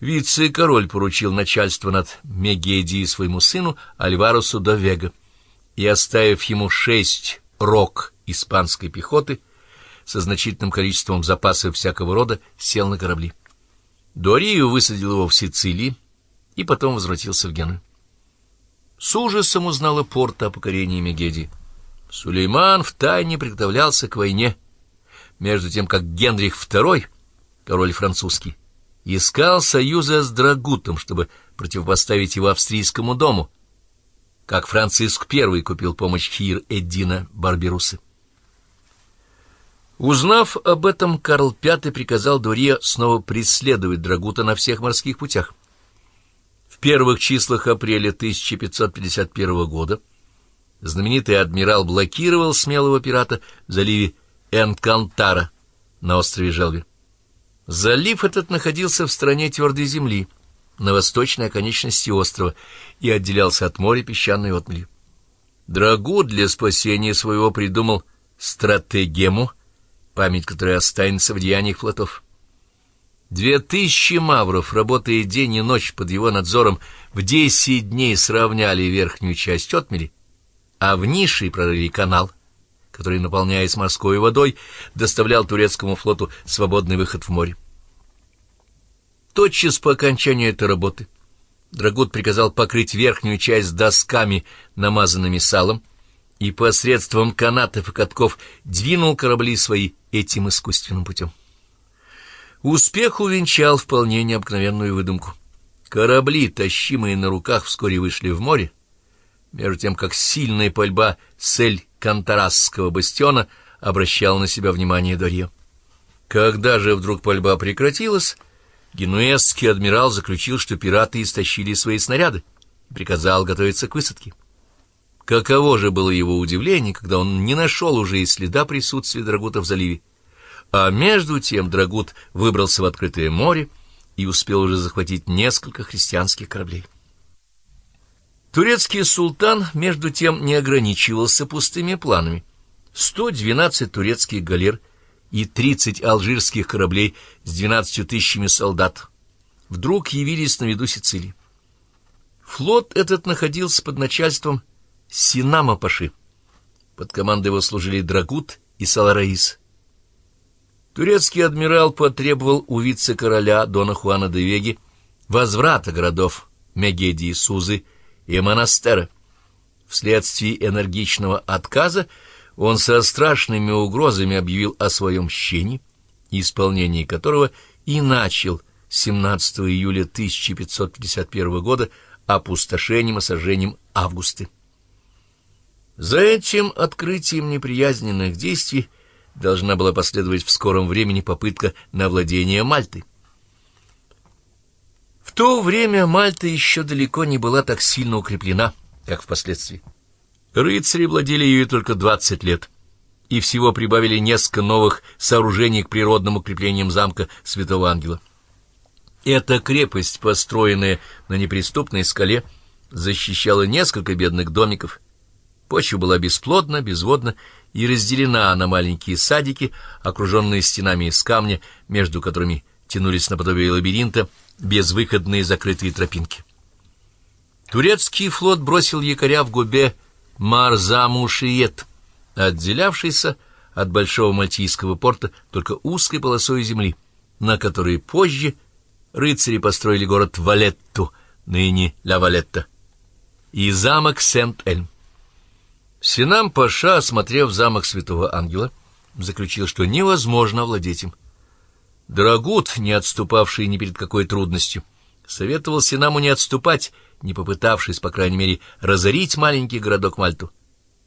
Вице-король поручил начальство над Мегедией своему сыну Альварусу до Вега и, оставив ему шесть рок испанской пехоты со значительным количеством запасов всякого рода, сел на корабли. Дорию высадил его в Сицилии и потом возвратился в Гену. С ужасом узнала Порта о покорении Мегедии. Сулейман втайне приготовлялся к войне, между тем как Генрих II, король французский, искал союза с Драгутом, чтобы противопоставить его австрийскому дому, как Франциск I купил помощь Хир-Эддина Барберуса. Узнав об этом, Карл V приказал Дурье снова преследовать Драгута на всех морских путях. В первых числах апреля 1551 года знаменитый адмирал блокировал смелого пирата в заливе Энкантара на острове Желви. Залив этот находился в стране твердой земли, на восточной оконечности острова, и отделялся от моря песчаной отмелью. Драгу для спасения своего придумал стратегему, память которой останется в деяниях флотов. Две тысячи мавров, работая день и ночь под его надзором, в десять дней сравняли верхнюю часть отмели, а в нише прорыли канал — который, наполняясь морской водой, доставлял турецкому флоту свободный выход в море. Тотчас по окончанию этой работы Драгут приказал покрыть верхнюю часть досками, намазанными салом, и посредством канатов и катков двинул корабли свои этим искусственным путем. Успех увенчал вполне необыкновенную выдумку. Корабли, тащимые на руках, вскоре вышли в море, между тем как сильная пальба с Эль-Кантарасского бастиона обращала на себя внимание Дарье. Когда же вдруг пальба прекратилась, генуэзский адмирал заключил, что пираты истощили свои снаряды и приказал готовиться к высадке. Каково же было его удивление, когда он не нашел уже и следа присутствия Драгута в заливе. А между тем Драгут выбрался в открытое море и успел уже захватить несколько христианских кораблей. Турецкий султан, между тем, не ограничивался пустыми планами. 112 турецких галер и 30 алжирских кораблей с 12 тысячами солдат вдруг явились на виду Сицилии. Флот этот находился под начальством Синама Паши. Под командой его служили Драгут и Салараис. Турецкий адмирал потребовал у вице-короля Дона Хуана де Веги возврата городов Мегеди и Сузы и монастыря. Вследствие энергичного отказа он со страшными угрозами объявил о своем мщении, исполнение которого и начал 17 июля 1551 года опустошением и сожжением Августы. За этим открытием неприязненных действий должна была последовать в скором времени попытка на владение Мальтой. То время Мальта еще далеко не была так сильно укреплена, как впоследствии. Рыцари владели ею только двадцать лет, и всего прибавили несколько новых сооружений к природным укреплениям замка Святого Ангела. Эта крепость, построенная на неприступной скале, защищала несколько бедных домиков. Почва была бесплодна, безводна и разделена на маленькие садики, окруженные стенами из камня, между которыми тянулись наподобие лабиринта безвыходные закрытые тропинки. Турецкий флот бросил якоря в губе Марзамушиет, отделявшийся от большого мальтийского порта только узкой полосой земли, на которой позже рыцари построили город Валетту, ныне Ла Валетта, и замок Сент-Эльм. Синам Паша, осмотрев замок Святого Ангела, заключил, что невозможно владеть им. Драгут, не отступавший ни перед какой трудностью, советовал Синаму не отступать, не попытавшись, по крайней мере, разорить маленький городок Мальту.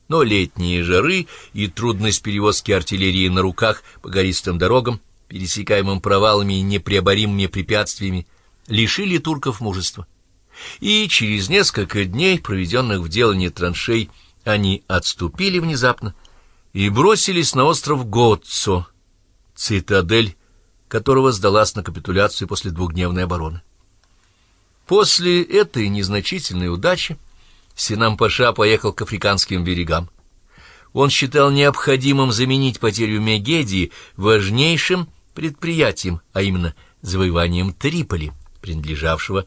Но летние жары и трудность перевозки артиллерии на руках по гористым дорогам, пересекаемым провалами и непреоборимыми препятствиями, лишили турков мужества. И через несколько дней, проведенных в делании траншей, они отступили внезапно и бросились на остров Готцо, цитадель которого сдалась на капитуляцию после двухдневной обороны. После этой незначительной удачи Синам-Паша поехал к африканским берегам. Он считал необходимым заменить потерю Мегедии важнейшим предприятием, а именно завоеванием Триполи, принадлежавшего